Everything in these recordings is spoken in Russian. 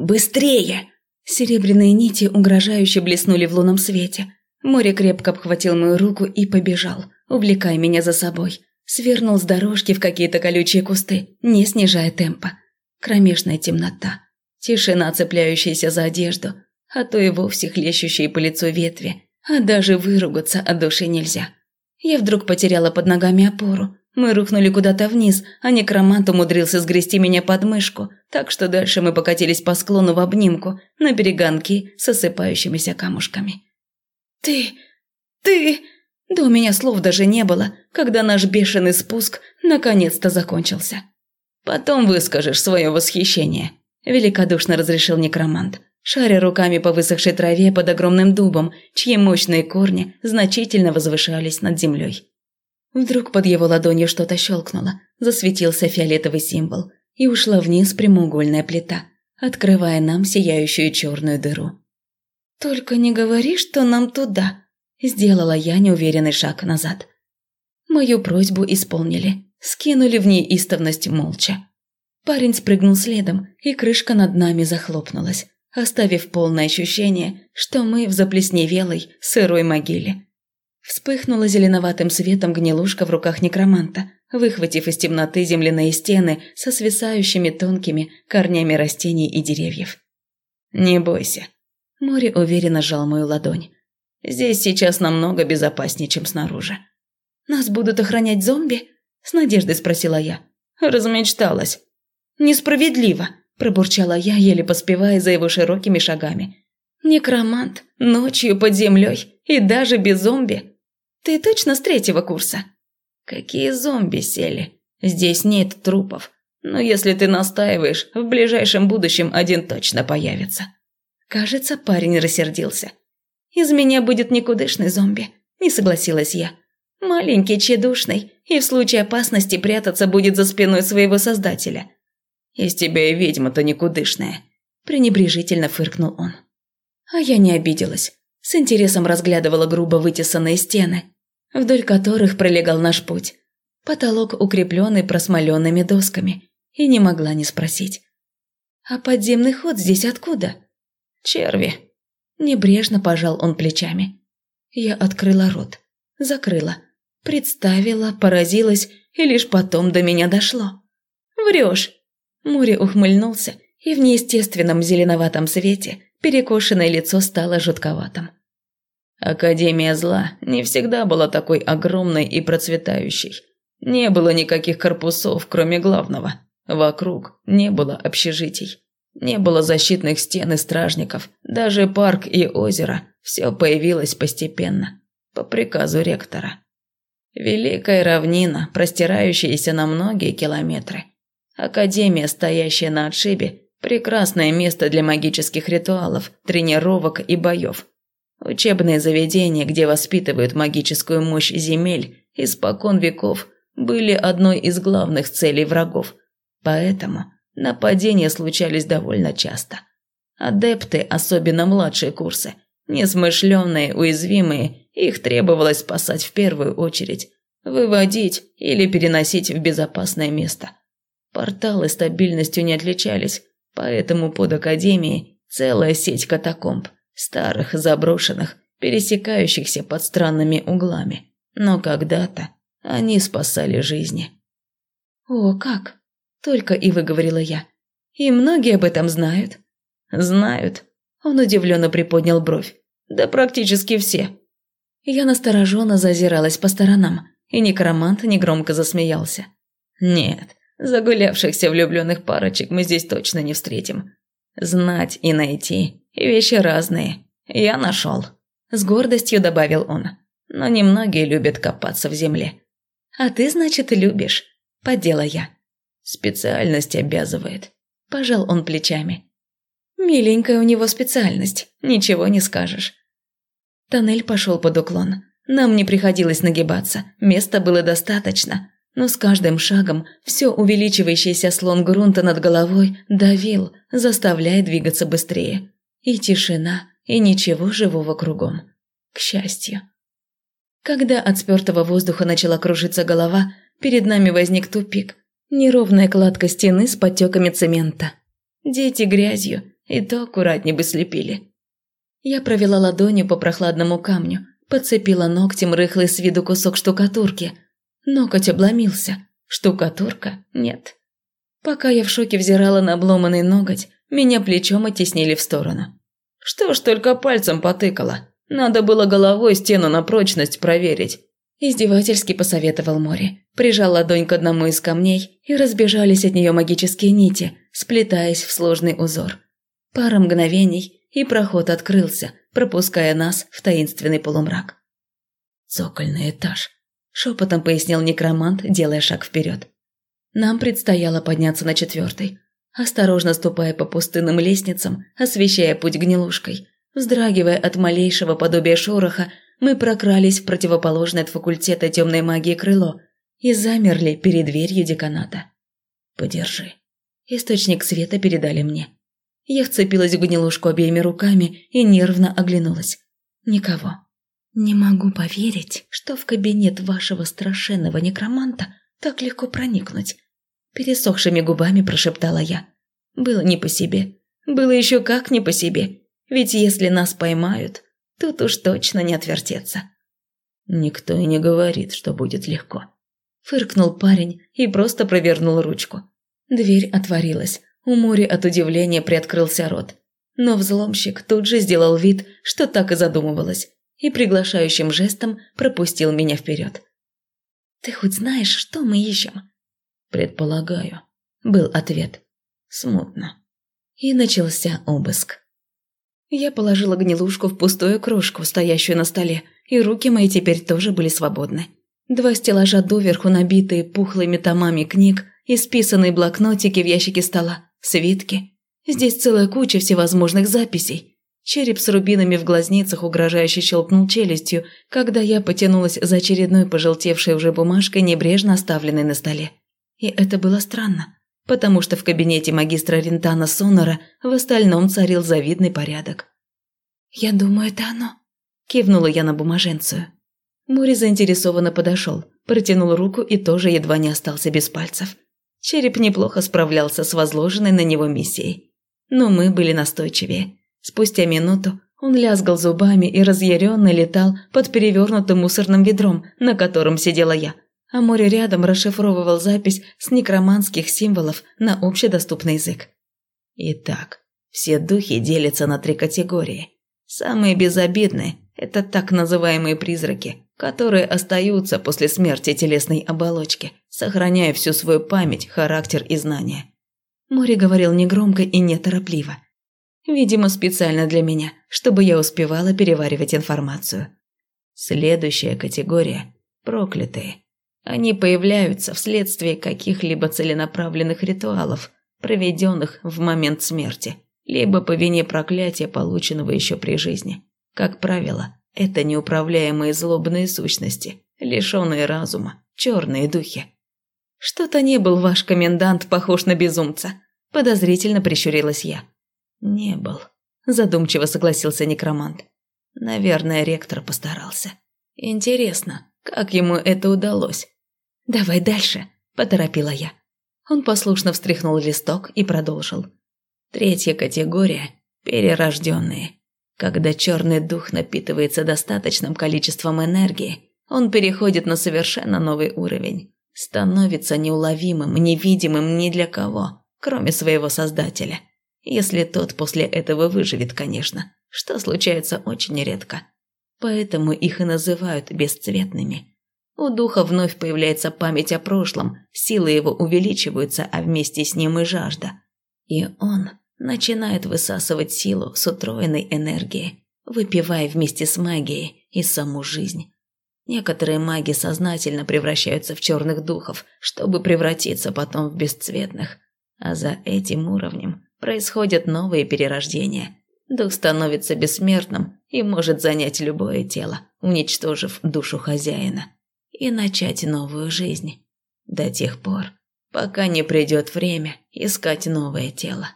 «Быстрее!» Серебряные нити угрожающе блеснули в лунном свете. Море крепко обхватил мою руку и побежал, увлекая меня за собой. Свернул с дорожки в какие-то колючие кусты, не снижая темпа. Кромешная темнота. Тишина, цепляющаяся за одежду, а то и вовсе хлещущие по лицу ветви. А даже выругаться от души нельзя. Я вдруг потеряла под ногами опору. Мы рухнули куда-то вниз, а некромант умудрился сгрести меня под мышку, так что дальше мы покатились по склону в обнимку, на береганки с осыпающимися камушками. «Ты... ты...» Да у меня слов даже не было, когда наш бешеный спуск наконец-то закончился. «Потом выскажешь свое восхищение», – великодушно разрешил некромант, шаря руками по высохшей траве под огромным дубом, чьи мощные корни значительно возвышались над землей. Вдруг под его ладонью что-то щелкнуло, засветился фиолетовый символ, и ушла вниз прямоугольная плита, открывая нам сияющую черную дыру. «Только не говори, что нам туда», – сделала я неуверенный шаг назад. Мою просьбу исполнили, скинули в ней истовность молча. Парень спрыгнул следом, и крышка над нами захлопнулась, оставив полное ощущение, что мы в заплесневелой, сырой могиле. Вспыхнула зеленоватым светом гнилушка в руках некроманта, выхватив из темноты земляные стены со свисающими тонкими корнями растений и деревьев. «Не бойся». Море уверенно сжал мою ладонь. «Здесь сейчас намного безопаснее, чем снаружи». «Нас будут охранять зомби?» – с надеждой спросила я. «Размечталась». «Несправедливо», – пробурчала я, еле поспевая за его широкими шагами. «Некромант, ночью под землей и даже без зомби. Ты точно с третьего курса?» «Какие зомби сели? Здесь нет трупов. Но если ты настаиваешь, в ближайшем будущем один точно появится». Кажется, парень рассердился. «Из меня будет никудышный зомби», – не согласилась я. «Маленький, тщедушный, и в случае опасности прятаться будет за спиной своего создателя». «Из тебя и ведьма-то никудышная», – пренебрежительно фыркнул он. А я не обиделась. С интересом разглядывала грубо вытесанные стены, вдоль которых пролегал наш путь. Потолок укрепленный просмоленными досками, и не могла не спросить. «А подземный ход здесь откуда?» «Черви». Небрежно пожал он плечами. Я открыла рот, закрыла, представила, поразилась, и лишь потом до меня дошло. «Врешь!» Мури ухмыльнулся, и в неестественном зеленоватом свете перекошенное лицо стало жутковатым. Академия зла не всегда была такой огромной и процветающей. Не было никаких корпусов, кроме главного. Вокруг не было общежитий. Не было защитных стен и стражников. Даже парк и озеро. Все появилось постепенно. По приказу ректора. Великая равнина, простирающаяся на многие километры. Академия, стоящая на отшибе, прекрасное место для магических ритуалов, тренировок и боев. Учебные заведения, где воспитывают магическую мощь земель, испокон веков, были одной из главных целей врагов. Поэтому нападения случались довольно часто. Адепты, особенно младшие курсы, несмышленные, уязвимые, их требовалось спасать в первую очередь, выводить или переносить в безопасное место. Порталы стабильностью не отличались, поэтому под Академией целая сеть катакомб – старых, заброшенных, пересекающихся под странными углами. Но когда-то они спасали жизни. «О, как!» – только и выговорила я. «И многие об этом знают?» «Знают». Он удивленно приподнял бровь. «Да практически все». Я настороженно зазиралась по сторонам, и некромант негромко засмеялся. «Нет, загулявшихся влюбленных парочек мы здесь точно не встретим. Знать и найти Вещи разные. Я нашел. С гордостью добавил он. Но немногие любят копаться в земле. А ты, значит, любишь. Подела я. Специальность обязывает. Пожал он плечами. Миленькая у него специальность, ничего не скажешь. Тоннель пошел под уклон. Нам не приходилось нагибаться, места было достаточно. Но с каждым шагом все увеличивающийся слон грунта над головой давил, заставляя двигаться быстрее. И тишина, и ничего живого кругом. К счастью. Когда от спертого воздуха начала кружиться голова, перед нами возник тупик. Неровная кладка стены с подтеками цемента. Дети грязью, и то аккуратнее бы слепили. Я провела ладонью по прохладному камню, подцепила ногтем рыхлый с виду кусок штукатурки. Ноготь обломился, штукатурка нет. Пока я в шоке взирала на обломанный ноготь, меня плечом оттеснили в сторону. Что ж только пальцем потыкала. Надо было головой стену на прочность проверить. Издевательски посоветовал море. Прижал ладонь к одному из камней, и разбежались от нее магические нити, сплетаясь в сложный узор. Пара мгновений, и проход открылся, пропуская нас в таинственный полумрак. «Цокольный этаж», – шепотом пояснил некромант, делая шаг вперед. Нам предстояло подняться на четвертый, осторожно ступая по пустынным лестницам, освещая путь гнилушкой. Вздрагивая от малейшего подобия шороха, мы прокрались в противоположное от факультета темной магии крыло и замерли перед дверью деканата. «Подержи». Источник света передали мне. Я вцепилась в гнилушку обеими руками и нервно оглянулась. Никого. Не могу поверить, что в кабинет вашего страшенного некроманта так легко проникнуть. Пересохшими губами прошептала я. Было не по себе. Было еще как не по себе. Ведь если нас поймают, тут уж точно не отвертеться. Никто и не говорит, что будет легко. Фыркнул парень и просто провернул ручку. Дверь отворилась. У Мори от удивления приоткрылся рот. Но взломщик тут же сделал вид, что так и задумывалось, и приглашающим жестом пропустил меня вперед. «Ты хоть знаешь, что мы ищем?» «Предполагаю», – был ответ. Смутно. И начался обыск. Я положила гнилушку в пустую кружку, стоящую на столе, и руки мои теперь тоже были свободны. Два стеллажа доверху, набитые пухлыми томами книг, исписанные блокнотики в ящике стола, свитки. Здесь целая куча всевозможных записей. Череп с рубинами в глазницах угрожающе щелкнул челюстью, когда я потянулась за очередной пожелтевшей уже бумажкой, небрежно оставленной на столе. И это было странно, потому что в кабинете магистра Рентана Сонора в остальном царил завидный порядок. «Я думаю, это оно», – кивнула я на бумаженцию. Мури заинтересованно подошел, протянул руку и тоже едва не остался без пальцев. Череп неплохо справлялся с возложенной на него миссией. Но мы были настойчивее. Спустя минуту он лязгал зубами и разъяренно летал под перевернутым мусорным ведром, на котором сидела я – а море рядом расшифровывал запись с некроманских символов на общедоступный язык. Итак, все духи делятся на три категории. Самые безобидные – это так называемые призраки, которые остаются после смерти телесной оболочки, сохраняя всю свою память, характер и знания. Море говорил негромко и неторопливо. Видимо, специально для меня, чтобы я успевала переваривать информацию. Следующая категория – проклятые – они появляются вследствие каких-либо целенаправленных ритуалов, проведенных в момент смерти, либо по вине проклятия, полученного еще при жизни. Как правило, это неуправляемые злобные сущности, лишенные разума, черные духи. «Что-то не был ваш комендант похож на безумца», – подозрительно прищурилась я. «Не был», – задумчиво согласился некромант. «Наверное, ректор постарался. Интересно, как ему это удалось? «Давай дальше», – поторопила я. Он послушно встряхнул листок и продолжил. Третья категория – перерожденные. Когда черный дух напитывается достаточным количеством энергии, он переходит на совершенно новый уровень. Становится неуловимым, невидимым ни для кого, кроме своего создателя. Если тот после этого выживет, конечно, что случается очень редко поэтому их и называют бесцветными. У духа вновь появляется память о прошлом, силы его увеличиваются, а вместе с ним и жажда. И он начинает высасывать силу с утроенной энергией, выпивая вместе с магией и саму жизнь. Некоторые маги сознательно превращаются в черных духов, чтобы превратиться потом в бесцветных. А за этим уровнем происходят новые перерождения. Дух становится бессмертным и может занять любое тело, уничтожив душу хозяина, и начать новую жизнь. До тех пор, пока не придет время искать новое тело.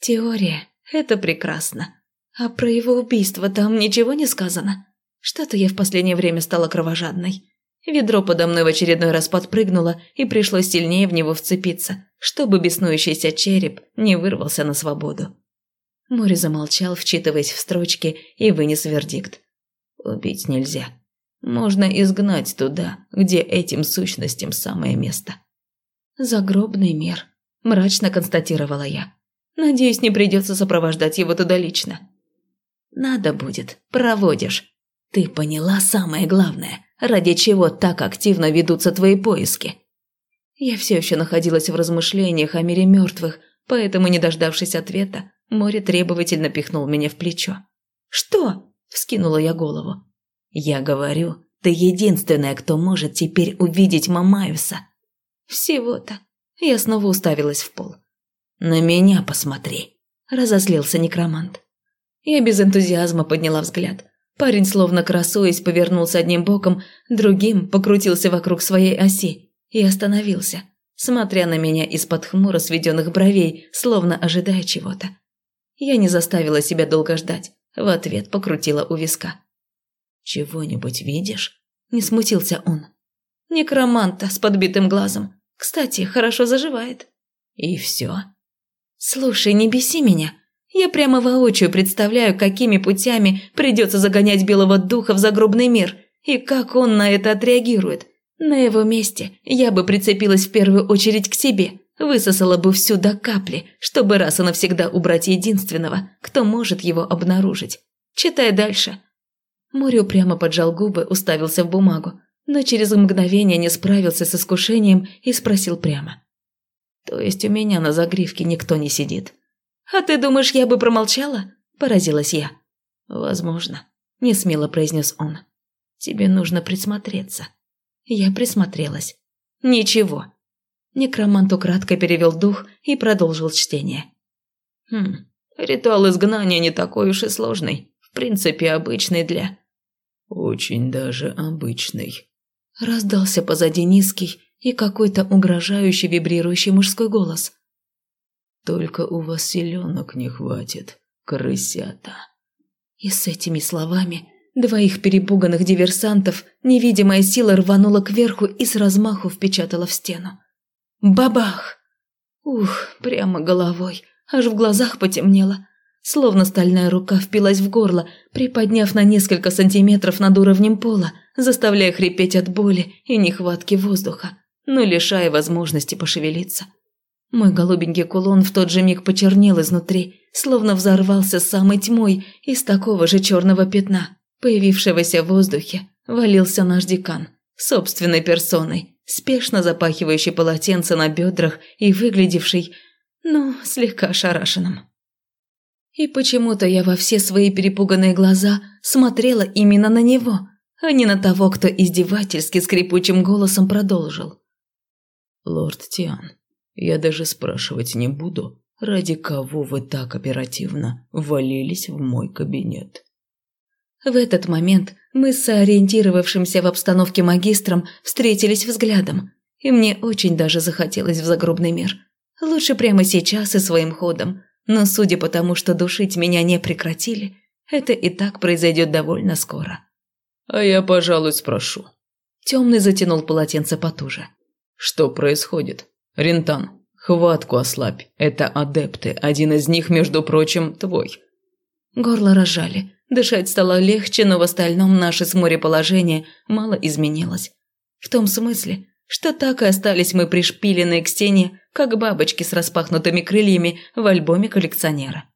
Теория – это прекрасно. А про его убийство там ничего не сказано? Что-то я в последнее время стала кровожадной. Ведро подо мной в очередной раз подпрыгнуло, и пришлось сильнее в него вцепиться, чтобы беснующийся череп не вырвался на свободу. Море замолчал, вчитываясь в строчки, и вынес вердикт. «Убить нельзя. Можно изгнать туда, где этим сущностям самое место». «Загробный мир», – мрачно констатировала я. «Надеюсь, не придется сопровождать его туда лично». «Надо будет. Проводишь. Ты поняла самое главное, ради чего так активно ведутся твои поиски?» Я все еще находилась в размышлениях о мире мертвых, поэтому, не дождавшись ответа, море требовательно пихнул меня в плечо. «Что?» – вскинула я голову. «Я говорю, ты единственная, кто может теперь увидеть Мамаюса». «Всего-то». Я снова уставилась в пол. «На меня посмотри», – разозлился некромант. Я без энтузиазма подняла взгляд. Парень, словно красуясь, повернулся одним боком, другим покрутился вокруг своей оси и остановился, смотря на меня из-под хмуро сведенных бровей, словно ожидая чего-то. Я не заставила себя долго ждать, в ответ покрутила у виска. «Чего-нибудь видишь?» – не смутился он. «Некроманта с подбитым глазом. Кстати, хорошо заживает». «И все?» «Слушай, не беси меня. Я прямо воочию представляю, какими путями придется загонять белого духа в загробный мир, и как он на это отреагирует. На его месте я бы прицепилась в первую очередь к себе, высосала бы всю до капли, чтобы раз и навсегда убрать единственного, кто может его обнаружить. Читай дальше. Мурю прямо поджал губы, уставился в бумагу, но через мгновение не справился с искушением и спросил прямо. «То есть у меня на загривке никто не сидит?» «А ты думаешь, я бы промолчала?» – поразилась я. «Возможно», – несмело произнес он. «Тебе нужно присмотреться». Я присмотрелась. «Ничего». Некромант украдко перевел дух и продолжил чтение. «Хм, ритуал изгнания не такой уж и сложный. В принципе, обычный для...» «Очень даже обычный», – раздался позади низкий и какой-то угрожающий вибрирующий мужской голос. «Только у вас селенок не хватит, крысята». И с этими словами Двоих перепуганных диверсантов невидимая сила рванула кверху и с размаху впечатала в стену. Бабах! Ух, прямо головой, аж в глазах потемнело. Словно стальная рука впилась в горло, приподняв на несколько сантиметров над уровнем пола, заставляя хрипеть от боли и нехватки воздуха, но лишая возможности пошевелиться. Мой голубенький кулон в тот же миг почернел изнутри, словно взорвался самой тьмой из такого же черного пятна появившегося в воздухе, валился наш декан, собственной персоной, спешно запахивающий полотенце на бедрах и выглядевший, ну, слегка ошарашенным. И почему-то я во все свои перепуганные глаза смотрела именно на него, а не на того, кто издевательски скрипучим голосом продолжил. «Лорд Тиан, я даже спрашивать не буду, ради кого вы так оперативно ввалились в мой кабинет. В этот момент мы с ориентировавшимся в обстановке магистром встретились взглядом, и мне очень даже захотелось в загробный мир. Лучше прямо сейчас и своим ходом, но судя по тому, что душить меня не прекратили, это и так произойдет довольно скоро. «А я, пожалуй, спрошу». Темный затянул полотенце потуже. «Что происходит? Рентан, хватку ослабь. Это адепты, один из них, между прочим, твой». Горло разжали, Дышать стало легче, но в остальном наше с моря положение мало изменилось. В том смысле, что так и остались мы пришпиленные к стене, как бабочки с распахнутыми крыльями в альбоме коллекционера.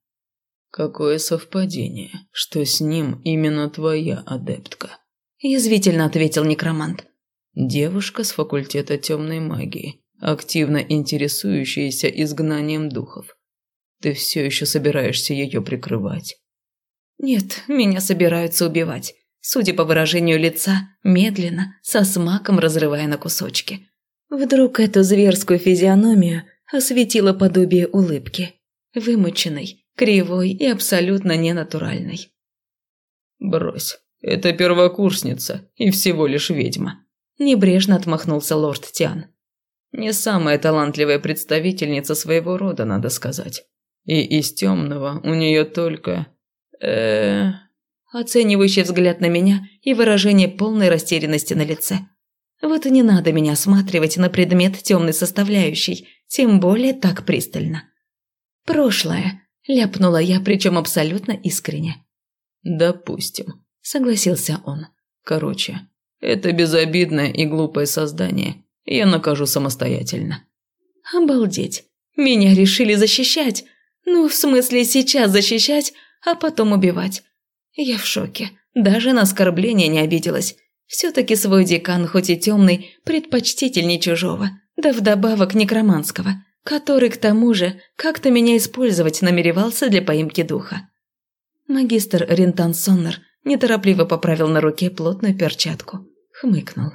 «Какое совпадение, что с ним именно твоя адептка?» – язвительно ответил некромант. «Девушка с факультета темной магии, активно интересующаяся изгнанием духов. Ты все еще собираешься ее прикрывать?» Нет, меня собираются убивать. Судя по выражению лица, медленно, со смаком разрывая на кусочки. Вдруг эту зверскую физиономию осветило подобие улыбки. Вымученной, кривой и абсолютно ненатуральной. «Брось, это первокурсница и всего лишь ведьма», – небрежно отмахнулся лорд Тиан. «Не самая талантливая представительница своего рода, надо сказать. И из темного у нее только э Оценивающий взгляд на меня и выражение полной растерянности на лице. Вот и не надо меня осматривать на предмет темной составляющей, тем более так пристально. Прошлое. Ляпнула я, причем абсолютно искренне. «Допустим», – согласился он. «Короче, это безобидное и глупое создание я накажу самостоятельно». «Обалдеть! Меня решили защищать! Ну, в смысле, сейчас защищать, а потом убивать. Я в шоке. Даже на оскорбление не обиделась. Все-таки свой декан, хоть и темный, предпочтительней чужого, да вдобавок некроманского, который, к тому же, как-то меня использовать намеревался для поимки духа. Магистр Рентан Соннер неторопливо поправил на руке плотную перчатку. Хмыкнул.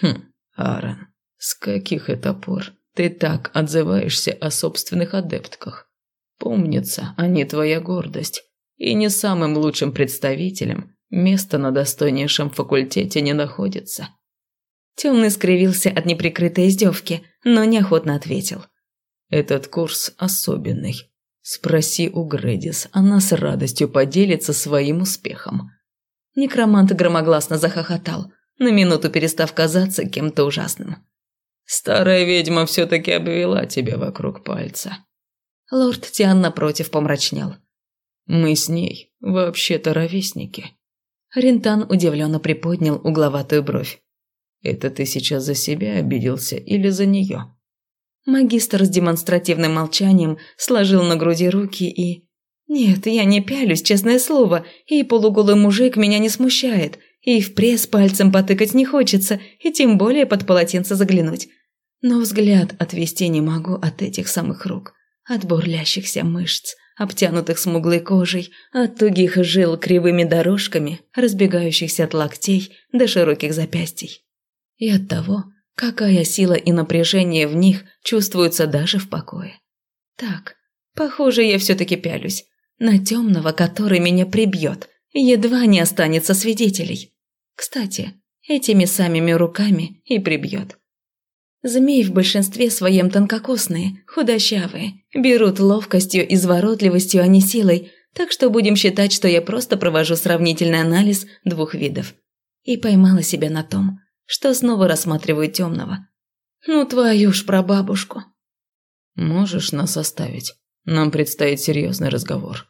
«Хм, Аарон, с каких это пор ты так отзываешься о собственных адептках? Помнится, они твоя гордость, и не самым лучшим представителем место на достойнейшем факультете не находится». Темный скривился от неприкрытой издевки, но неохотно ответил. «Этот курс особенный. Спроси у Грэдис, она с радостью поделится своим успехом». Некромант громогласно захохотал, на минуту перестав казаться кем-то ужасным. «Старая ведьма все-таки обвела тебя вокруг пальца». Лорд Тиан напротив помрачнел. «Мы с ней вообще-то ровесники». Рентан удивленно приподнял угловатую бровь. «Это ты сейчас за себя обиделся или за нее?» Магистр с демонстративным молчанием сложил на груди руки и... «Нет, я не пялюсь, честное слово, и полуголый мужик меня не смущает, и в пресс пальцем потыкать не хочется, и тем более под полотенце заглянуть. Но взгляд отвести не могу от этих самых рук, от бурлящихся мышц, обтянутых смуглой кожей, от тугих жил кривыми дорожками, разбегающихся от локтей до широких запястий. И от того, какая сила и напряжение в них чувствуются даже в покое. Так, похоже, я все-таки пялюсь. На темного, который меня прибьет, едва не останется свидетелей. Кстати, этими самими руками и прибьет. Змеи в большинстве своем тонкокосные, худощавые, берут ловкостью, и изворотливостью, а не силой, так что будем считать, что я просто провожу сравнительный анализ двух видов. И поймала себя на том, что снова рассматриваю темного. Ну, твою ж прабабушку. Можешь нас оставить? Нам предстоит серьезный разговор.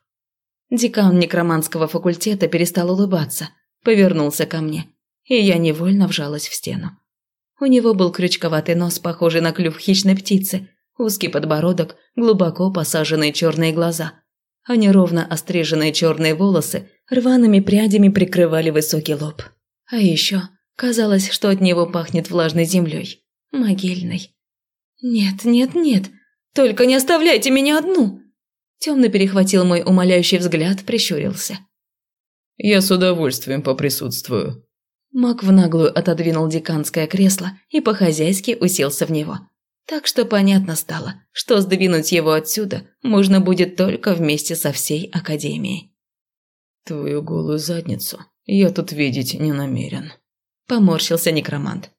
Декан некроманского факультета перестал улыбаться, повернулся ко мне, и я невольно вжалась в стену. У него был крючковатый нос, похожий на клюв хищной птицы, узкий подбородок, глубоко посаженные черные глаза. А неровно остриженные черные волосы рваными прядями прикрывали высокий лоб. А еще казалось, что от него пахнет влажной землей, могильной. «Нет, нет, нет, только не оставляйте меня одну!» Темный перехватил мой умоляющий взгляд, прищурился. «Я с удовольствием поприсутствую», Мак в наглую отодвинул деканское кресло и по-хозяйски уселся в него. Так что понятно стало, что сдвинуть его отсюда можно будет только вместе со всей Академией. «Твою голую задницу я тут видеть не намерен», – поморщился некромант.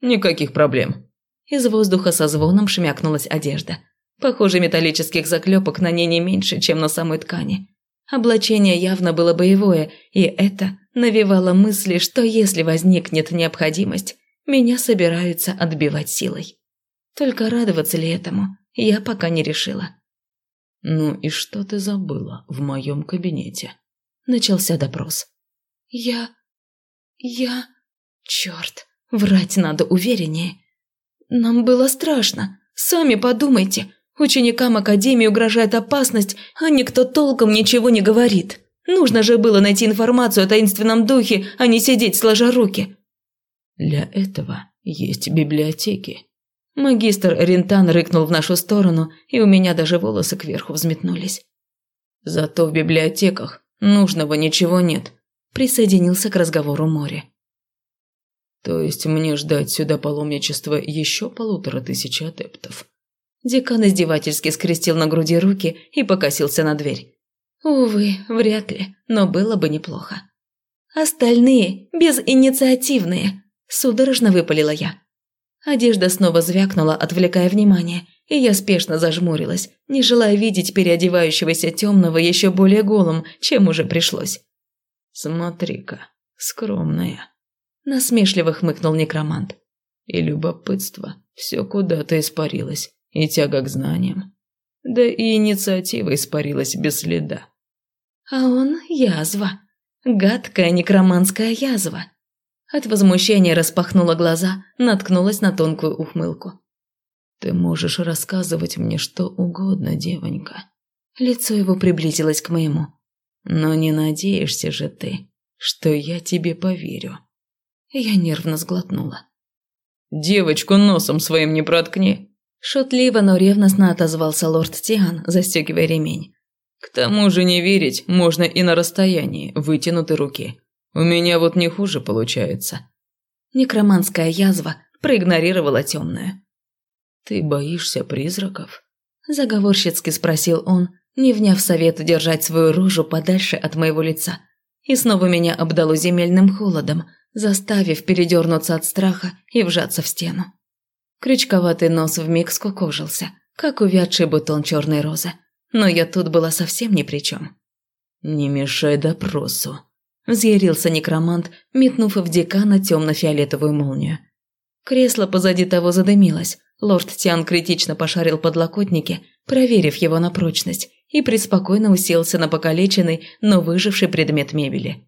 «Никаких проблем». Из воздуха со звоном шмякнулась одежда. Похоже, металлических заклепок на ней не меньше, чем на самой ткани. Облачение явно было боевое, и это навевало мысли, что если возникнет необходимость, меня собираются отбивать силой. Только радоваться ли этому, я пока не решила. «Ну и что ты забыла в моем кабинете?» Начался допрос. «Я... я... Черт, врать надо увереннее. Нам было страшно. Сами подумайте, ученикам Академии угрожает опасность, а никто толком ничего не говорит». Нужно же было найти информацию о таинственном духе, а не сидеть сложа руки. Для этого есть библиотеки. Магистр Рентан рыкнул в нашу сторону, и у меня даже волосы кверху взметнулись. Зато в библиотеках нужного ничего нет. Присоединился к разговору море. То есть мне ждать сюда паломничество еще полутора тысяч адептов? Декан издевательски скрестил на груди руки и покосился на дверь. Увы, вряд ли, но было бы неплохо. Остальные безинициативные, судорожно выпалила я. Одежда снова звякнула, отвлекая внимание, и я спешно зажмурилась, не желая видеть переодевающегося темного еще более голым, чем уже пришлось. «Смотри-ка, скромная», – насмешливо хмыкнул некромант. «И любопытство все куда-то испарилось, и тяга к знаниям. Да и инициатива испарилась без следа. А он язва. Гадкая некроманская язва. От возмущения распахнула глаза, наткнулась на тонкую ухмылку. «Ты можешь рассказывать мне что угодно, девонька». Лицо его приблизилось к моему. «Но не надеешься же ты, что я тебе поверю». Я нервно сглотнула. «Девочку носом своим не проткни!» Шутливо, но ревностно отозвался лорд Тиан, застегивая ремень. «К тому же не верить можно и на расстоянии вытянутой руки. У меня вот не хуже получается». Некроманская язва проигнорировала темную. «Ты боишься призраков?» Заговорщицки спросил он, не вняв совет держать свою рожу подальше от моего лица. И снова меня обдало земельным холодом, заставив передернуться от страха и вжаться в стену. Крючковатый нос вмиг скукожился, как увядший бутон черной розы. Но я тут была совсем ни при чем. «Не мешай допросу», – взъярился некромант, метнув в декана темно-фиолетовую молнию. Кресло позади того задымилось. Лорд Тиан критично пошарил подлокотники, проверив его на прочность, и преспокойно уселся на покалеченный, но выживший предмет мебели.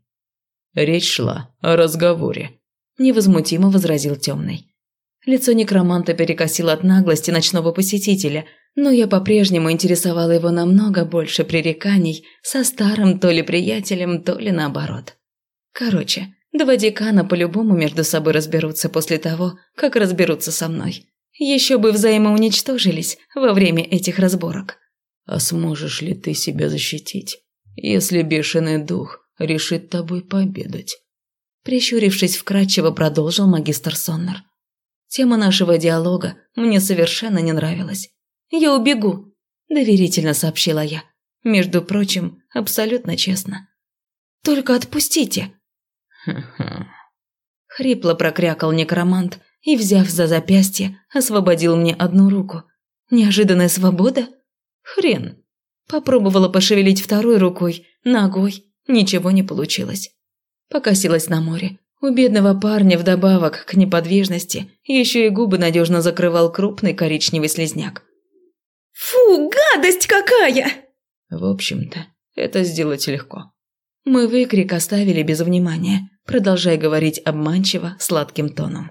«Речь шла о разговоре», – невозмутимо возразил темный. Лицо некроманта перекосило от наглости ночного посетителя, но я по-прежнему интересовала его намного больше пререканий со старым то ли приятелем, то ли наоборот. Короче, два декана по-любому между собой разберутся после того, как разберутся со мной. Еще бы взаимоуничтожились во время этих разборок. А сможешь ли ты себя защитить, если бешеный дух решит тобой пообедать. Прищурившись вкратчиво, продолжил магистр Соннер. Тема нашего диалога мне совершенно не нравилась. «Я убегу», – доверительно сообщила я. Между прочим, абсолютно честно. «Только отпустите!» «Ха-ха!» Хрипло прокрякал некромант и, взяв за запястье, освободил мне одну руку. Неожиданная свобода? Хрен. Попробовала пошевелить второй рукой, ногой, Ничего не получилось. Покосилась на море. У бедного парня вдобавок к неподвижности еще и губы надежно закрывал крупный коричневый слезняк. «Фу, гадость какая!» В общем-то, это сделать легко. Мы выкрик оставили без внимания, продолжая говорить обманчиво, сладким тоном.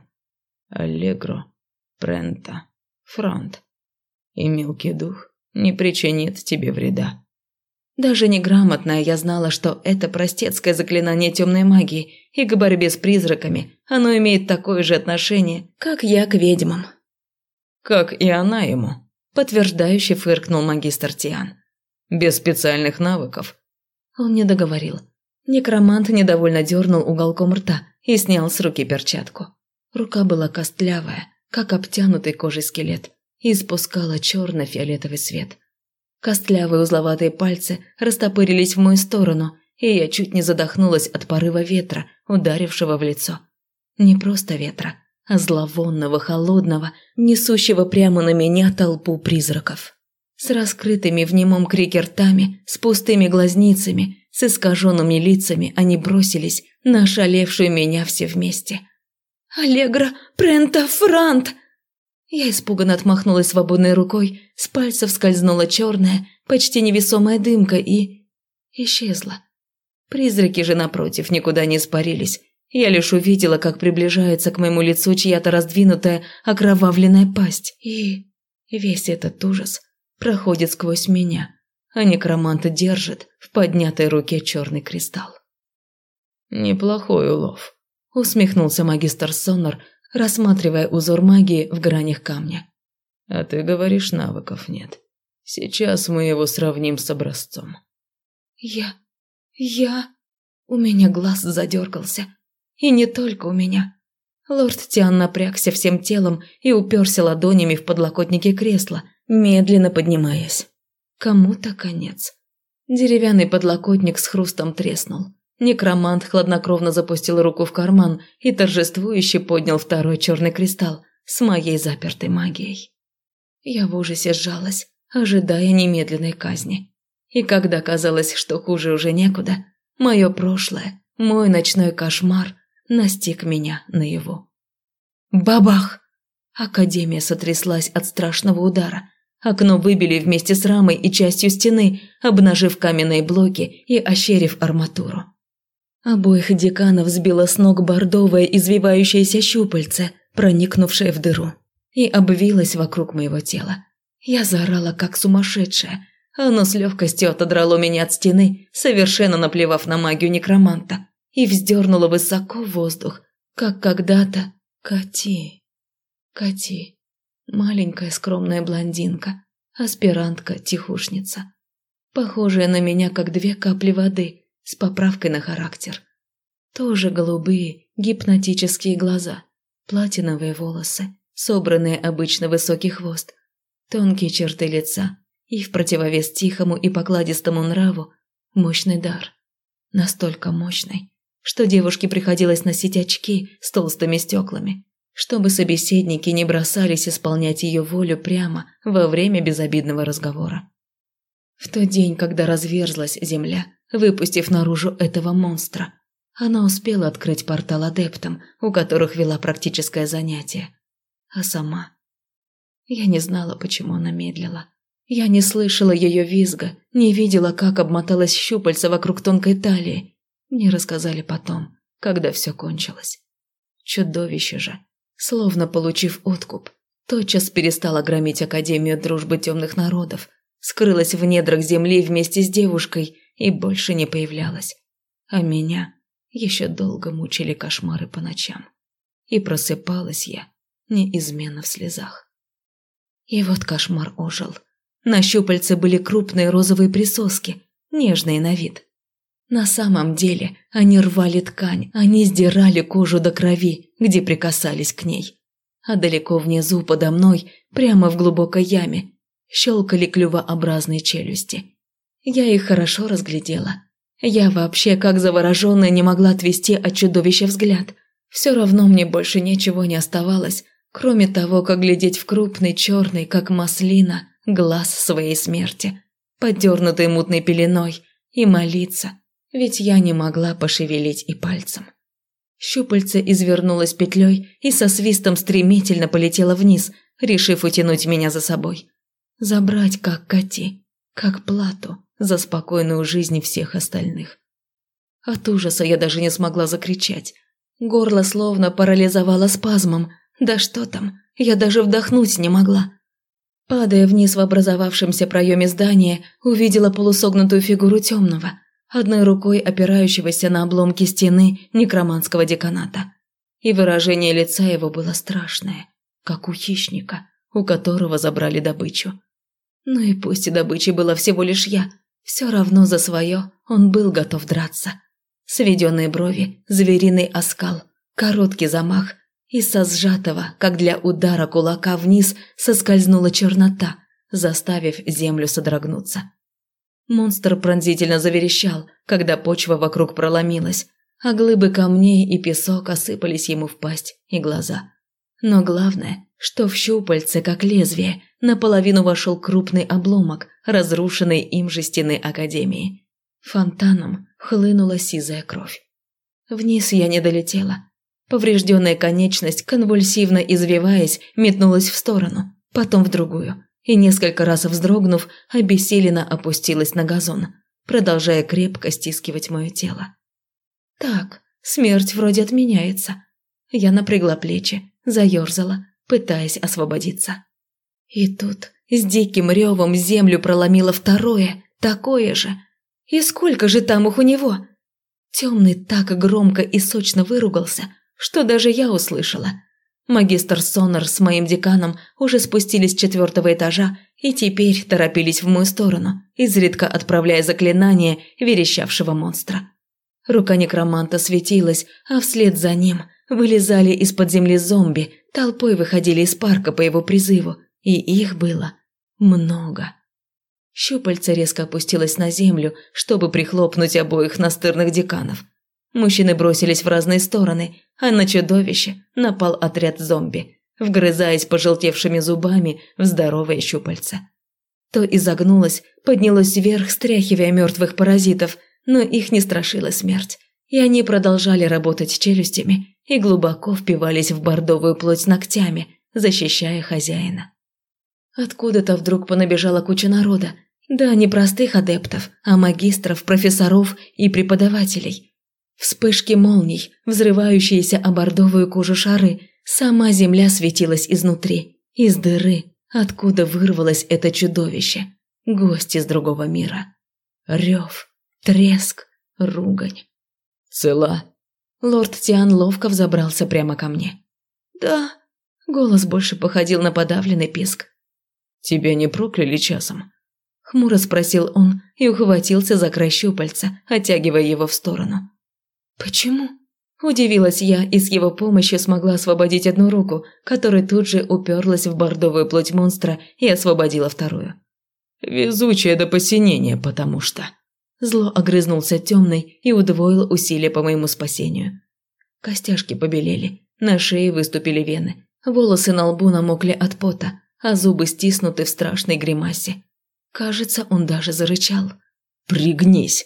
Аллегро, Прента, Фронт. И мелкий дух не причинит тебе вреда. Даже неграмотная я знала, что это простецкое заклинание темной магии, и к борьбе с призраками оно имеет такое же отношение, как я к ведьмам. «Как и она ему», – подтверждающе фыркнул магистр Тиан. «Без специальных навыков». Он не договорил. Некромант недовольно дернул уголком рта и снял с руки перчатку. Рука была костлявая, как обтянутый кожей скелет, и испускала черно-фиолетовый свет – Костлявые узловатые пальцы растопырились в мою сторону, и я чуть не задохнулась от порыва ветра, ударившего в лицо. Не просто ветра, а зловонного, холодного, несущего прямо на меня толпу призраков. С раскрытыми в немом крике ртами, с пустыми глазницами, с искаженными лицами они бросились на шалевшую меня все вместе. «Аллегра Прента Франт!» Я испуганно отмахнулась свободной рукой, с пальцев скользнула черная, почти невесомая дымка и... исчезла. Призраки же, напротив, никуда не испарились. Я лишь увидела, как приближается к моему лицу чья-то раздвинутая, окровавленная пасть. И весь этот ужас проходит сквозь меня, а некромант держит в поднятой руке черный кристалл. «Неплохой улов», — усмехнулся магистр Соннор, рассматривая узор магии в гранях камня. «А ты говоришь, навыков нет. Сейчас мы его сравним с образцом». «Я... я...» У меня глаз задергался. И не только у меня. Лорд Тиан напрягся всем телом и уперся ладонями в подлокотники кресла, медленно поднимаясь. Кому-то конец. Деревянный подлокотник с хрустом треснул. Некромант хладнокровно запустил руку в карман и торжествующе поднял второй черный кристалл с моей запертой магией. Я в ужасе сжалась, ожидая немедленной казни. И когда казалось, что хуже уже некуда, мое прошлое, мой ночной кошмар настиг меня наяву. Бабах! Академия сотряслась от страшного удара, Окно выбили вместе с рамой и частью стены, обнажив каменные блоки и ощерив арматуру. Обоих деканов сбило с ног бордовое извивающееся щупальце, проникнувшее в дыру, и обвилось вокруг моего тела. Я заорала, как сумасшедшая. Оно с легкостью отодрало меня от стены, совершенно наплевав на магию некроманта, и вздернуло высоко в воздух, как когда-то Кати. Кати. Маленькая скромная блондинка, аспирантка-тихушница. Похожая на меня, как две капли воды, с поправкой на характер. Тоже голубые, гипнотические глаза, платиновые волосы, собранные обычно высокий хвост, тонкие черты лица и в противовес тихому и покладистому нраву мощный дар. Настолько мощный, что девушке приходилось носить очки с толстыми стеклами, чтобы собеседники не бросались исполнять ее волю прямо во время безобидного разговора. В тот день, когда разверзлась земля, выпустив наружу этого монстра, она успела открыть портал адептам, у которых вела практическое занятие. А сама... Я не знала, почему она медлила. Я не слышала ее визга, не видела, как обмоталась щупальца вокруг тонкой талии. Мне рассказали потом, когда все кончилось. Чудовище же словно получив откуп, тотчас перестала громить Академию дружбы темных народов, скрылась в недрах земли вместе с девушкой и больше не появлялась. А меня еще долго мучили кошмары по ночам. И просыпалась я неизменно в слезах. И вот кошмар ожил. На щупальце были крупные розовые присоски, нежные на вид. На самом деле они рвали ткань, они сдирали кожу до крови, где прикасались к ней. А далеко внизу подо мной, прямо в глубокой яме, щелкали клювообразные челюсти. Я их хорошо разглядела. Я вообще, как завороженная, не могла отвести от чудовища взгляд. Все равно мне больше ничего не оставалось, кроме того, как глядеть в крупный черный, как маслина, глаз своей смерти, подернутый мутной пеленой, и молиться – ведь я не могла пошевелить и пальцем. Щупальце извернулось петлей и со свистом стремительно полетело вниз, решив утянуть меня за собой. Забрать как коти, как плату за спокойную жизнь всех остальных. От ужаса я даже не смогла закричать. Горло словно парализовало спазмом. Да что там, я даже вдохнуть не могла. Падая вниз в образовавшемся проеме здания, увидела полусогнутую фигуру темного – одной рукой опирающегося на обломки стены некроманского деканата. И выражение лица его было страшное, как у хищника, у которого забрали добычу. Ну и пусть и добычей была всего лишь я, все равно за свое он был готов драться. Сведенные брови, звериный оскал, короткий замах, и со сжатого, как для удара кулака вниз, соскользнула чернота, заставив землю содрогнуться. Монстр пронзительно заверещал, когда почва вокруг проломилась, а глыбы камней и песок осыпались ему в пасть и глаза. Но главное, что в щупальце, как лезвие, наполовину вошел крупный обломок, разрушенный им же стены Академии. Фонтаном хлынула сизая кровь. Вниз я не долетела. Поврежденная конечность, конвульсивно извиваясь, метнулась в сторону, потом в другую и, несколько раз вздрогнув, обессиленно опустилась на газон, продолжая крепко стискивать мое тело. «Так, смерть вроде отменяется». Я напрягла плечи, заерзала, пытаясь освободиться. И тут с диким ревом землю проломило второе, такое же. И сколько же там их у него? Темный так громко и сочно выругался, что даже я услышала – Магистр Сонор с моим деканом уже спустились с четвертого этажа и теперь торопились в мою сторону, изредка отправляя заклинание верещавшего монстра. Рука некроманта светилась, а вслед за ним вылезали из-под земли зомби, толпой выходили из парка по его призыву, и их было много. Щупальце резко опустилось на землю, чтобы прихлопнуть обоих настырных деканов. Мужчины бросились в разные стороны, а на чудовище напал отряд зомби, вгрызаясь пожелтевшими зубами в здоровое щупальце. То изогнулось, поднялось вверх, стряхивая мертвых паразитов, но их не страшила смерть, и они продолжали работать челюстями и глубоко впивались в бордовую плоть ногтями, защищая хозяина. Откуда-то вдруг понабежала куча народа. Да, не простых адептов, а магистров, профессоров и преподавателей. Вспышки молний, взрывающиеся о бордовую кожу шары, сама земля светилась изнутри, из дыры, откуда вырвалось это чудовище. Гость из другого мира. Рев, треск, ругань. «Цела?» Лорд Тиан ловко взобрался прямо ко мне. «Да». Голос больше походил на подавленный писк. «Тебя не прокляли часом?» Хмуро спросил он и ухватился за край щупальца, оттягивая его в сторону. «Почему?» Удивилась я и с его помощью смогла освободить одну руку, которая тут же уперлась в бордовую плоть монстра и освободила вторую. «Везучая до посинения, потому что...» Зло огрызнулся темный и удвоил усилия по моему спасению. Костяшки побелели, на шее выступили вены, волосы на лбу намокли от пота, а зубы стиснуты в страшной гримасе. Кажется, он даже зарычал. «Пригнись!»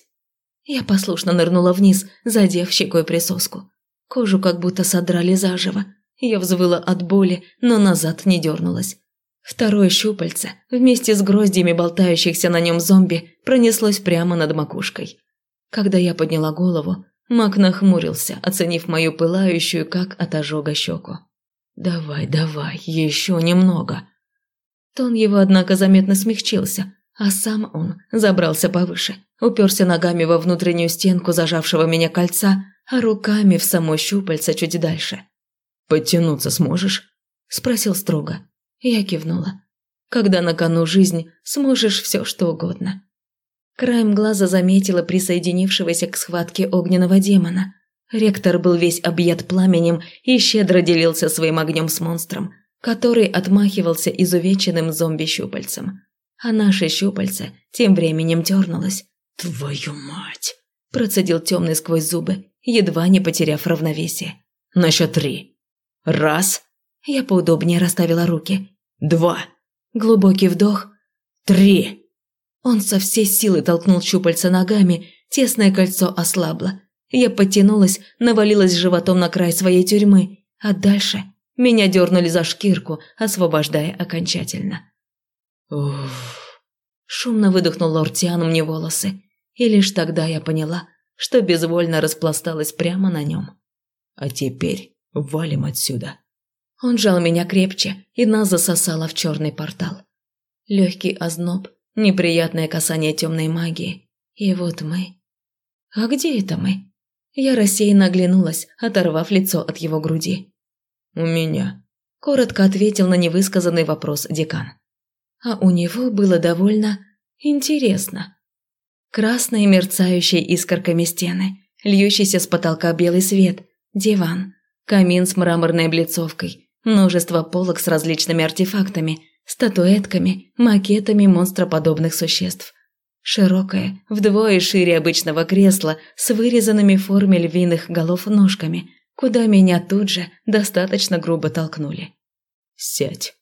Я послушно нырнула вниз, задев щекой присоску. Кожу как будто содрали заживо. Я взвыла от боли, но назад не дернулась. Второе щупальце, вместе с гроздьями болтающихся на нем зомби, пронеслось прямо над макушкой. Когда я подняла голову, маг нахмурился, оценив мою пылающую, как от ожога щеку. «Давай, давай, еще немного». Тон его, однако, заметно смягчился, а сам он забрался повыше, уперся ногами во внутреннюю стенку зажавшего меня кольца, а руками в само щупальце чуть дальше. «Подтянуться сможешь?» – спросил строго. Я кивнула. Когда на кону жизнь, сможешь все что угодно. Краем глаза заметила присоединившегося к схватке огненного демона. Ректор был весь объят пламенем и щедро делился своим огнем с монстром, который отмахивался изувеченным зомби-щупальцем. А наше щупальце тем временем дернулось. «Твою мать!» – процедил темный сквозь зубы, едва не потеряв равновесие. «На счет три. Раз!» Я поудобнее расставила руки. Два. Глубокий вдох. Три. Он со всей силы толкнул щупальца ногами, тесное кольцо ослабло. Я подтянулась, навалилась животом на край своей тюрьмы, а дальше меня дернули за шкирку, освобождая окончательно. Уф. Шумно выдохнул лорд Тиан мне волосы, и лишь тогда я поняла, что безвольно распласталась прямо на нем. А теперь валим отсюда. Он жал меня крепче, и нас засосало в черный портал. Легкий озноб, неприятное касание темной магии. И вот мы... А где это мы? Я рассеянно оглянулась, оторвав лицо от его груди. «У меня», – коротко ответил на невысказанный вопрос декан. А у него было довольно интересно. Красные мерцающие искорками стены, льющийся с потолка белый свет, диван, камин с мраморной облицовкой – Множество полок с различными артефактами, статуэтками, макетами монстроподобных существ. Широкое, вдвое шире обычного кресла с вырезанными в форме львиных голов ножками, куда меня тут же достаточно грубо толкнули. «Сядь».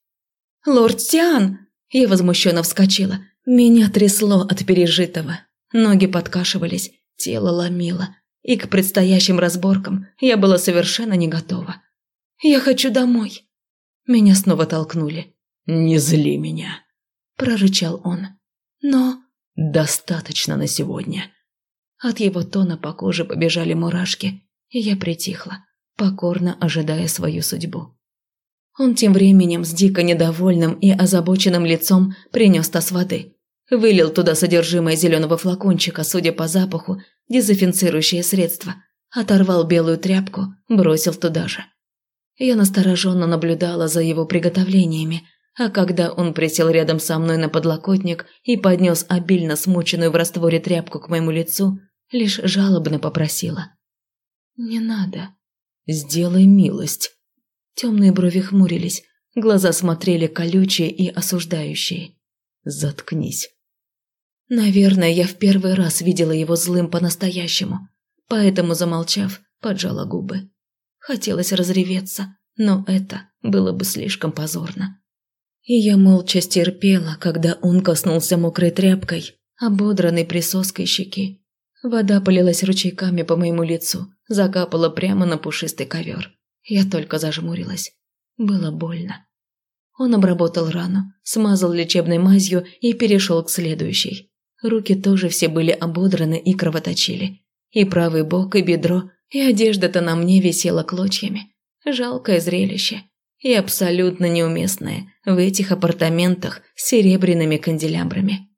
«Лорд Тиан!» Я возмущенно вскочила. Меня трясло от пережитого. Ноги подкашивались, тело ломило. И к предстоящим разборкам я была совершенно не готова. «Я хочу домой». Меня снова толкнули. «Не зли меня», – прорычал он. «Но...» «Достаточно на сегодня». От его тона по коже побежали мурашки, и я притихла, покорно ожидая свою судьбу. Он тем временем с дико недовольным и озабоченным лицом принес таз воды. Вылил туда содержимое зеленого флакончика, судя по запаху, дезинфицирующее средство. Оторвал белую тряпку, бросил туда же. Я настороженно наблюдала за его приготовлениями, а когда он присел рядом со мной на подлокотник и поднес обильно смоченную в растворе тряпку к моему лицу, лишь жалобно попросила. «Не надо. Сделай милость». Темные брови хмурились, глаза смотрели колючие и осуждающие. «Заткнись». Наверное, я в первый раз видела его злым по-настоящему, поэтому, замолчав, поджала губы. Хотелось разреветься, но это было бы слишком позорно. И я молча стерпела, когда он коснулся мокрой тряпкой, ободранной присоской щеки. Вода полилась ручейками по моему лицу, закапала прямо на пушистый ковер. Я только зажмурилась. Было больно. Он обработал рану, смазал лечебной мазью и перешел к следующей. Руки тоже все были ободраны и кровоточили. И правый бок, и бедро, и одежда-то на мне висела клочьями. Жалкое зрелище. И абсолютно неуместное в этих апартаментах с серебряными канделябрами.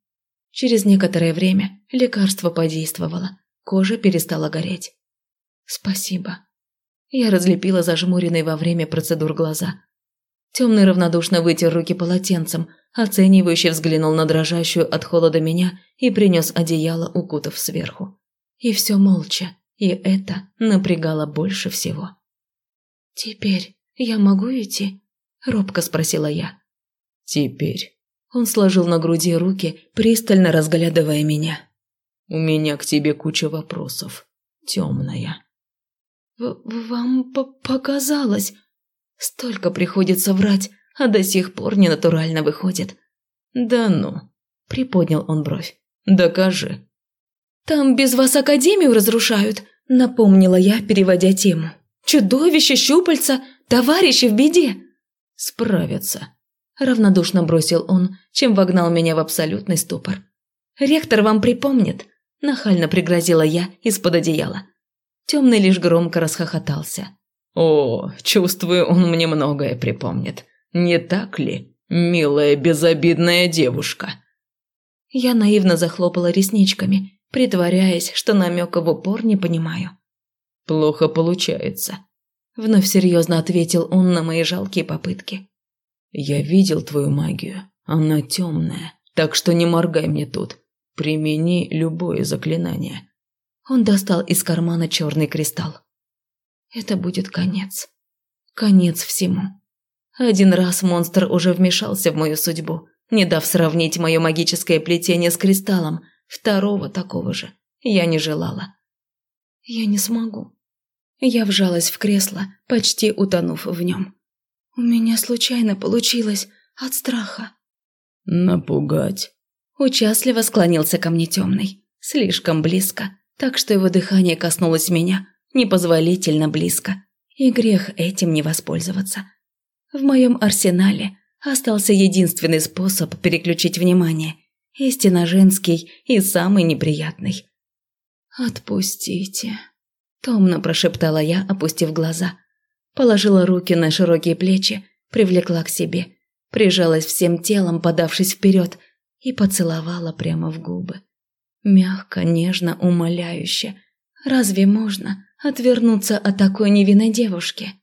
Через некоторое время лекарство подействовало. Кожа перестала гореть. «Спасибо». Я разлепила зажмуренные во время процедур глаза. Темный равнодушно вытер руки полотенцем, оценивающе взглянул на дрожащую от холода меня и принес одеяло, укутав сверху. И все молча, и это напрягало больше всего. «Теперь я могу идти?» – робко спросила я. «Теперь». Он сложил на груди руки, пристально разглядывая меня. У меня к тебе куча вопросов. Темная. В «Вам показалось. Столько приходится врать, а до сих пор не натурально выходит». «Да ну», – приподнял он бровь. «Докажи». «Там без вас академию разрушают», – напомнила я, переводя тему. «Чудовище, щупальца, товарищи в беде». «Справятся», – равнодушно бросил он, чем вогнал меня в абсолютный ступор. «Ректор вам припомнит. Нахально пригрозила я из-под одеяла. Темный лишь громко расхохотался. «О, чувствую, он мне многое припомнит. Не так ли, милая безобидная девушка?» Я наивно захлопала ресничками, притворяясь, что намека в упор не понимаю. «Плохо получается», – вновь серьезно ответил он на мои жалкие попытки. «Я видел твою магию. Она темная, так что не моргай мне тут. Примени любое заклинание. Он достал из кармана черный кристалл. Это будет конец. Конец всему. Один раз монстр уже вмешался в мою судьбу, не дав сравнить мое магическое плетение с кристаллом. Второго такого же я не желала. Я не смогу. Я вжалась в кресло, почти утонув в нем. У меня случайно получилось от страха. Напугать Участливо склонился ко мне темный. Слишком близко, так что его дыхание коснулось меня, непозволительно близко. И грех этим не воспользоваться. В моем арсенале остался единственный способ переключить внимание. Истинно женский и самый неприятный. «Отпустите», – томно прошептала я, опустив глаза. Положила руки на широкие плечи, привлекла к себе. Прижалась всем телом, подавшись вперед, и поцеловала прямо в губы. Мягко, нежно, умоляюще. Разве можно отвернуться от такой невинной девушки?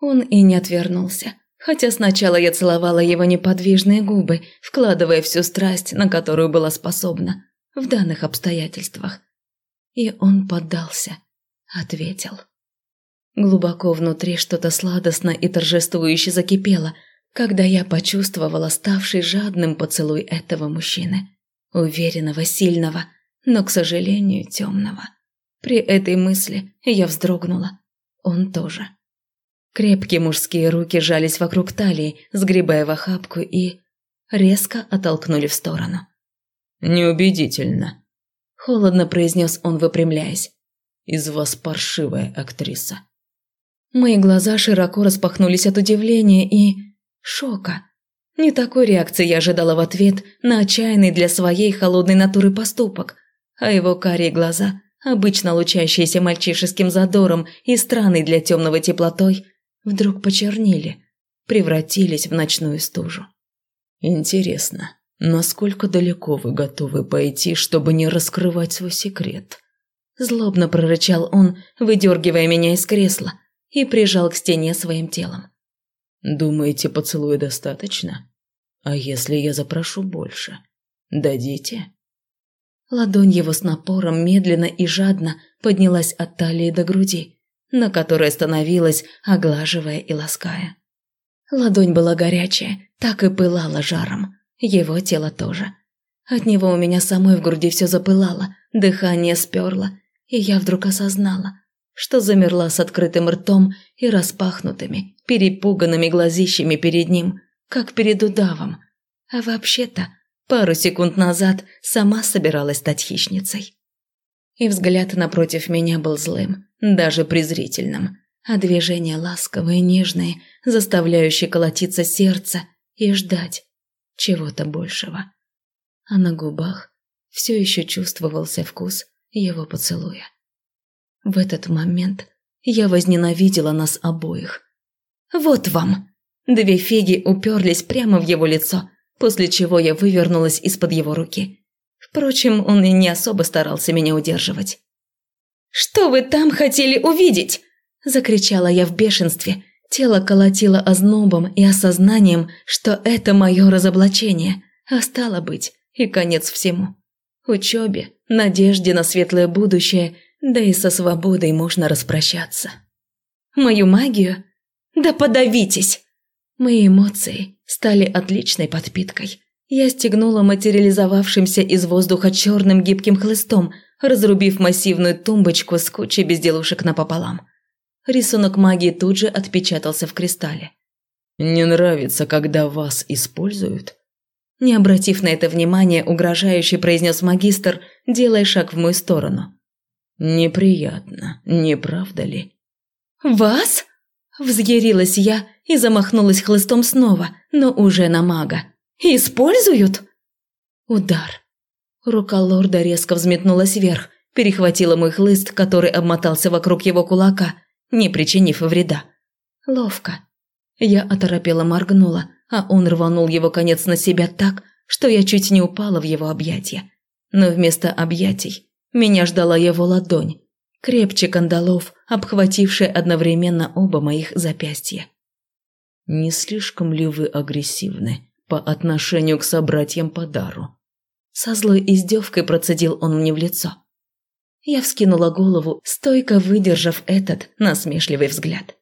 Он и не отвернулся, хотя сначала я целовала его неподвижные губы, вкладывая всю страсть, на которую была способна, в данных обстоятельствах. И он поддался, ответил. Глубоко внутри что-то сладостно и торжествующе закипело – когда я почувствовала ставший жадным поцелуй этого мужчины. Уверенного, сильного, но, к сожалению, темного. При этой мысли я вздрогнула. Он тоже. Крепкие мужские руки жались вокруг талии, сгребая в охапку и... резко оттолкнули в сторону. «Неубедительно», – холодно произнес он, выпрямляясь. «Из вас паршивая актриса». Мои глаза широко распахнулись от удивления и шока. Не такой реакции я ожидала в ответ на отчаянный для своей холодной натуры поступок, а его карие глаза, обычно лучащиеся мальчишеским задором и странной для темного теплотой, вдруг почернели, превратились в ночную стужу. «Интересно, насколько далеко вы готовы пойти, чтобы не раскрывать свой секрет?» Злобно прорычал он, выдергивая меня из кресла, и прижал к стене своим телом. Думаете, поцелуя достаточно? А если я запрошу больше? Дадите?» Ладонь его с напором медленно и жадно поднялась от талии до груди, на которой остановилась, оглаживая и лаская. Ладонь была горячая, так и пылала жаром. Его тело тоже. От него у меня самой в груди все запылало, дыхание сперло, и я вдруг осознала, что замерла с открытым ртом и распахнутыми, перепуганными глазищами перед ним, как перед удавом. А вообще-то, пару секунд назад сама собиралась стать хищницей. И взгляд напротив меня был злым, даже презрительным, а движения ласковые, нежные, заставляющий колотиться сердце и ждать чего-то большего. А на губах все еще чувствовался вкус его поцелуя. В этот момент я возненавидела нас обоих. «Вот вам!» Две фиги уперлись прямо в его лицо, после чего я вывернулась из-под его руки. Впрочем, он и не особо старался меня удерживать. «Что вы там хотели увидеть?» – закричала я в бешенстве. Тело колотило ознобом и осознанием, что это мое разоблачение, а стало быть, и конец всему. Учебе, надежде на светлое будущее, да и со свободой можно распрощаться. Мою магию? Да подавитесь! Мои эмоции стали отличной подпиткой. Я стегнула материализовавшимся из воздуха черным гибким хлыстом, разрубив массивную тумбочку с кучей безделушек напополам. Рисунок магии тут же отпечатался в кристалле. «Не нравится, когда вас используют?» Не обратив на это внимания, угрожающе произнес магистр, делая шаг в мою сторону. «Неприятно, не правда ли?» «Вас?» – взъярилась я и замахнулась хлыстом снова, но уже на мага. «Используют?» Удар. Рука лорда резко взметнулась вверх, перехватила мой хлыст, который обмотался вокруг его кулака, не причинив вреда. Ловко. Я оторопела моргнула, а он рванул его конец на себя так, что я чуть не упала в его объятия. Но вместо объятий меня ждала его ладонь, крепче кандалов, обхватившая одновременно оба моих запястья. «Не слишком ли вы агрессивны по отношению к собратьям по дару?» Со злой издевкой процедил он мне в лицо. Я вскинула голову, стойко выдержав этот насмешливый взгляд.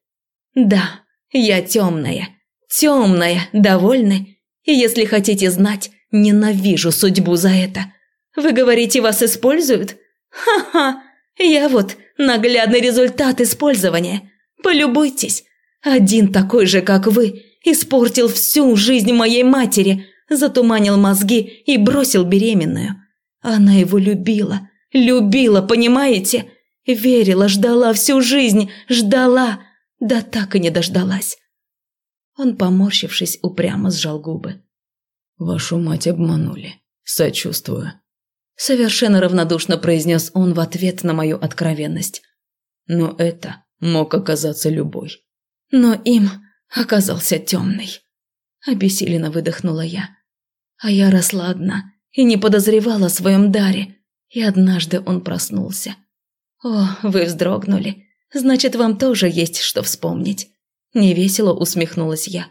«Да, я темная. Темная, довольны? И если хотите знать, ненавижу судьбу за это. Вы говорите, вас используют? Ха-ха, я вот наглядный результат использования. Полюбуйтесь. Один такой же, как вы, испортил всю жизнь моей матери, затуманил мозги и бросил беременную. Она его любила, любила, понимаете? Верила, ждала всю жизнь, ждала, да так и не дождалась. Он, поморщившись, упрямо сжал губы. «Вашу мать обманули. Сочувствую». Совершенно равнодушно произнес он в ответ на мою откровенность. Но это мог оказаться любой. Но им оказался темный. Обессиленно выдохнула я. А я росла одна и не подозревала о своем даре. И однажды он проснулся. О, вы вздрогнули. Значит, вам тоже есть что вспомнить. Невесело усмехнулась я.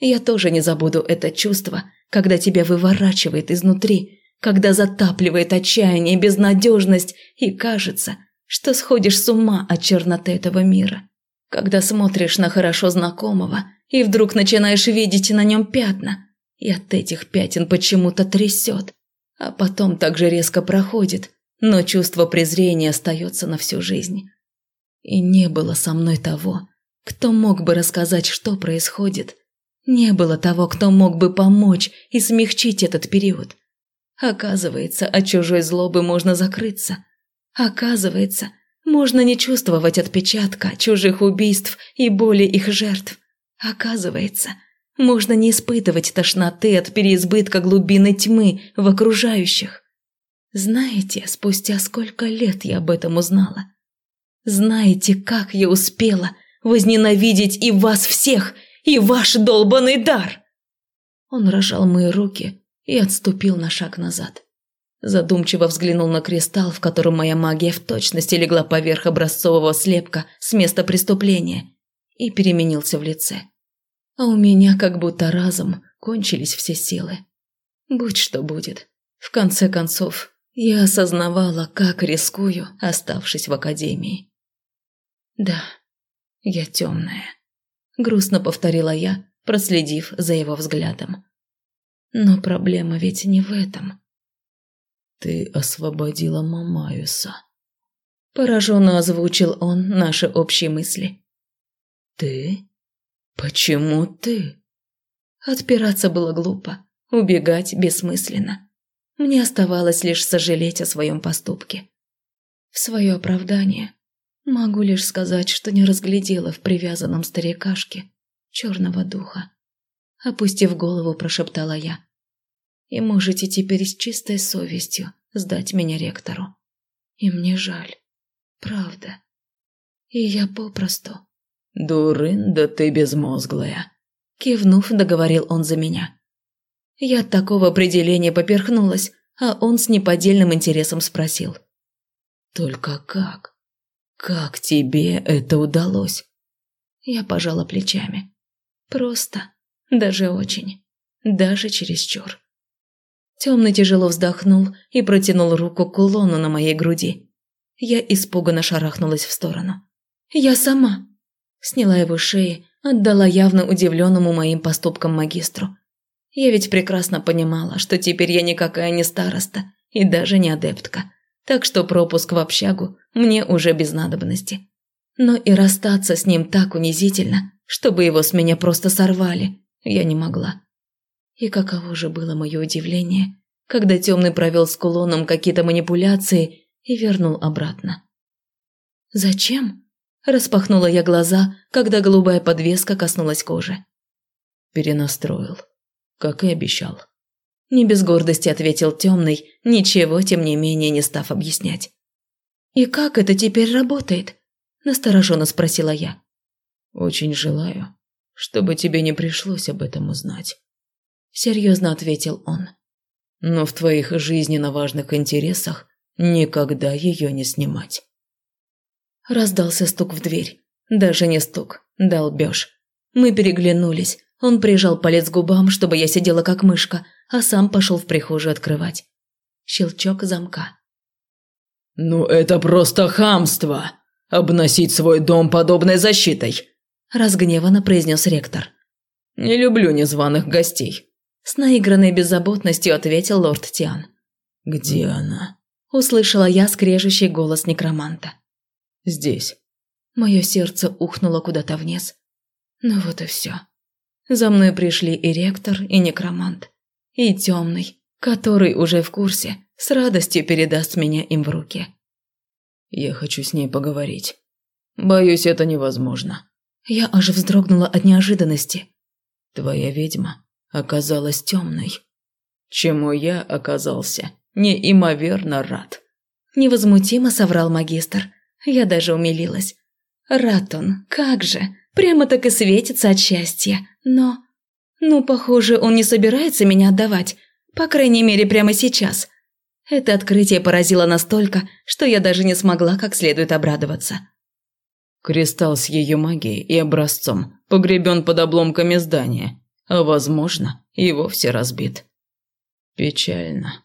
Я тоже не забуду это чувство, когда тебя выворачивает изнутри, когда затапливает отчаяние, безнадежность и кажется, что сходишь с ума от черноты этого мира. Когда смотришь на хорошо знакомого и вдруг начинаешь видеть на нем пятна, и от этих пятен почему-то трясет, а потом так же резко проходит, но чувство презрения остается на всю жизнь. И не было со мной того, кто мог бы рассказать, что происходит? Не было того, кто мог бы помочь и смягчить этот период. Оказывается, от чужой злобы можно закрыться. Оказывается, можно не чувствовать отпечатка чужих убийств и боли их жертв. Оказывается, можно не испытывать тошноты от переизбытка глубины тьмы в окружающих. Знаете, спустя сколько лет я об этом узнала? Знаете, как я успела – возненавидеть и вас всех, и ваш долбанный дар!» Он рожал мои руки и отступил на шаг назад. Задумчиво взглянул на кристалл, в котором моя магия в точности легла поверх образцового слепка с места преступления, и переменился в лице. А у меня как будто разом кончились все силы. Будь что будет. В конце концов, я осознавала, как рискую, оставшись в академии. Да, «Я темная», – грустно повторила я, проследив за его взглядом. «Но проблема ведь не в этом». «Ты освободила Мамаюса», – пораженно озвучил он наши общие мысли. «Ты? Почему ты?» Отпираться было глупо, убегать бессмысленно. Мне оставалось лишь сожалеть о своем поступке. В свое оправдание Могу лишь сказать, что не разглядела в привязанном старикашке черного духа. Опустив голову, прошептала я. И можете теперь с чистой совестью сдать меня ректору. И мне жаль. Правда. И я попросту... «Дурын, да ты безмозглая», – кивнув, договорил он за меня. Я от такого определения поперхнулась, а он с неподдельным интересом спросил. «Только как? Как тебе это удалось?» Я пожала плечами. «Просто. Даже очень. Даже чересчур». Темный тяжело вздохнул и протянул руку к кулону на моей груди. Я испуганно шарахнулась в сторону. «Я сама!» Сняла его шеи, отдала явно удивленному моим поступкам магистру. Я ведь прекрасно понимала, что теперь я никакая не староста и даже не адептка, так что пропуск в общагу мне уже без надобности. Но и расстаться с ним так унизительно, чтобы его с меня просто сорвали, я не могла. И каково же было мое удивление, когда темный провел с кулоном какие-то манипуляции и вернул обратно. «Зачем?» – распахнула я глаза, когда голубая подвеска коснулась кожи. Перенастроил, как и обещал. Не без гордости ответил темный, ничего, тем не менее, не став объяснять. «И как это теперь работает?» – настороженно спросила я. «Очень желаю, чтобы тебе не пришлось об этом узнать серьезно ответил он. Но в твоих жизненно важных интересах никогда ее не снимать. Раздался стук в дверь. Даже не стук, долбеж. Мы переглянулись. Он прижал палец к губам, чтобы я сидела как мышка, а сам пошел в прихожую открывать. Щелчок замка. «Ну это просто хамство! Обносить свой дом подобной защитой!» Разгневанно произнес ректор. «Не люблю незваных гостей. С наигранной беззаботностью ответил лорд Тиан. «Где она?» Услышала я скрежущий голос некроманта. «Здесь». Мое сердце ухнуло куда-то вниз. Ну вот и все. За мной пришли и ректор, и некромант. И темный, который уже в курсе, с радостью передаст меня им в руки. Я хочу с ней поговорить. Боюсь, это невозможно. Я аж вздрогнула от неожиданности. Твоя ведьма оказалась темной. Чему я оказался неимоверно рад. Невозмутимо соврал магистр. Я даже умилилась. Рад он, как же, прямо так и светится от счастья. Но... Ну, похоже, он не собирается меня отдавать. По крайней мере, прямо сейчас. Это открытие поразило настолько, что я даже не смогла как следует обрадоваться. Кристалл с ее магией и образцом погребен под обломками здания а, возможно, и вовсе разбит. Печально.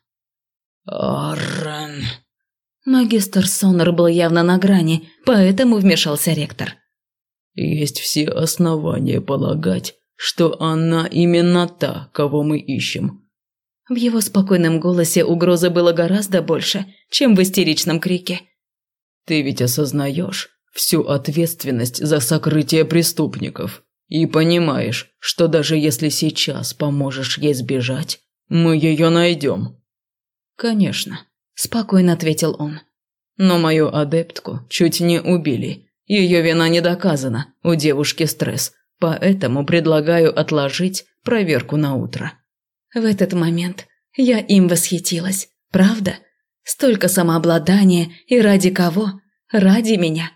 Аррен. Магистр Сонор был явно на грани, поэтому вмешался ректор. Есть все основания полагать, что она именно та, кого мы ищем. В его спокойном голосе угрозы было гораздо больше, чем в истеричном крике. Ты ведь осознаешь всю ответственность за сокрытие преступников. И понимаешь, что даже если сейчас поможешь ей сбежать, мы ее найдем. Конечно, спокойно ответил он. Но мою адептку чуть не убили. Ее вина не доказана, у девушки стресс, поэтому предлагаю отложить проверку на утро. В этот момент я им восхитилась, правда? Столько самообладания и ради кого? Ради меня.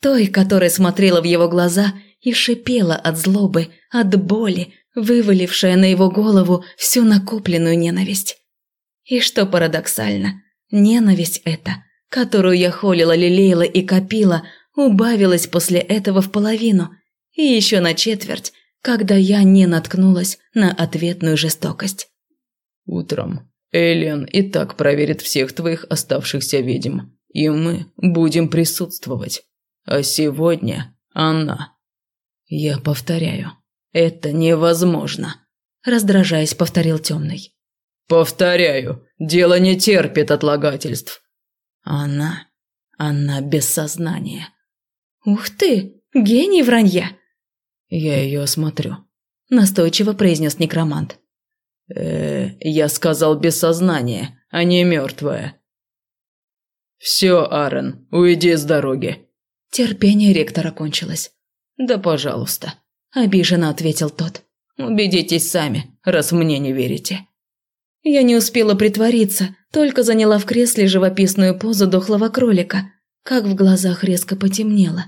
Той, которая смотрела в его глаза и шипела от злобы, от боли, вывалившая на его голову всю накопленную ненависть. И что парадоксально, ненависть эта, которую я холила, лелеяла и копила, убавилась после этого в половину, и еще на четверть, когда я не наткнулась на ответную жестокость. «Утром Элиан и так проверит всех твоих оставшихся ведьм, и мы будем присутствовать. А сегодня она «Я повторяю, это невозможно», – раздражаясь, повторил темный. «Повторяю, дело не терпит отлагательств». «Она... она без сознания». «Ух ты, гений вранья!» «Я ее осмотрю», – настойчиво произнес некромант. э я сказал без сознания, а не мертвая». «Все, Аарон, уйди с дороги». Терпение ректора кончилось. «Да, пожалуйста», – обиженно ответил тот. Убедитесь сами, раз мне не верите. Я не успела притвориться, только заняла в кресле живописную позу дохлого кролика, как в глазах резко потемнело,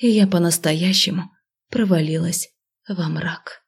и я по-настоящему провалилась во мрак.